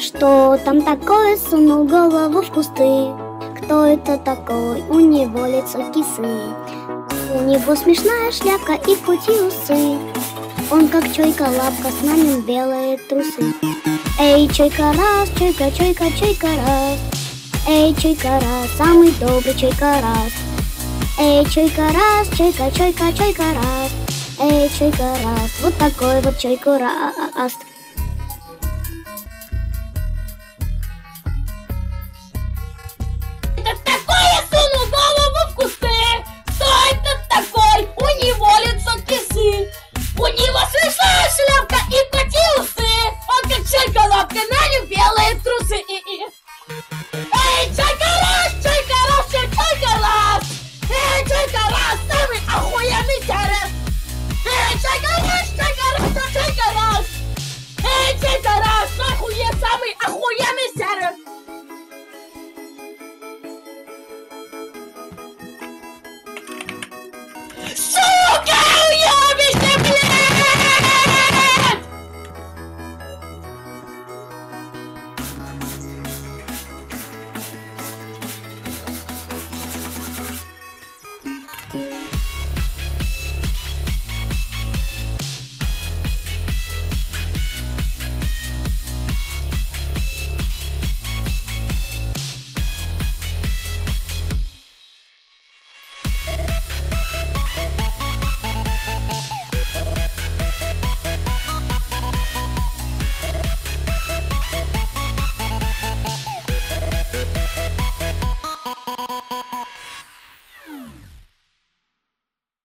Что там такое, сунул голову в кусты. Кто это такой, у него лицо кисы У него смешная шляпка и в пути усы. Он как чойка-лапка, с нами белые трусы. Эй, чойка раз, чойка, чойка, чойка раз. Эй, чойка раз, самый добрый чойка раз. Эй, чойка раз, чойка, чойка, чойка раз. Эй, чойка раз, вот такой вот чойка раз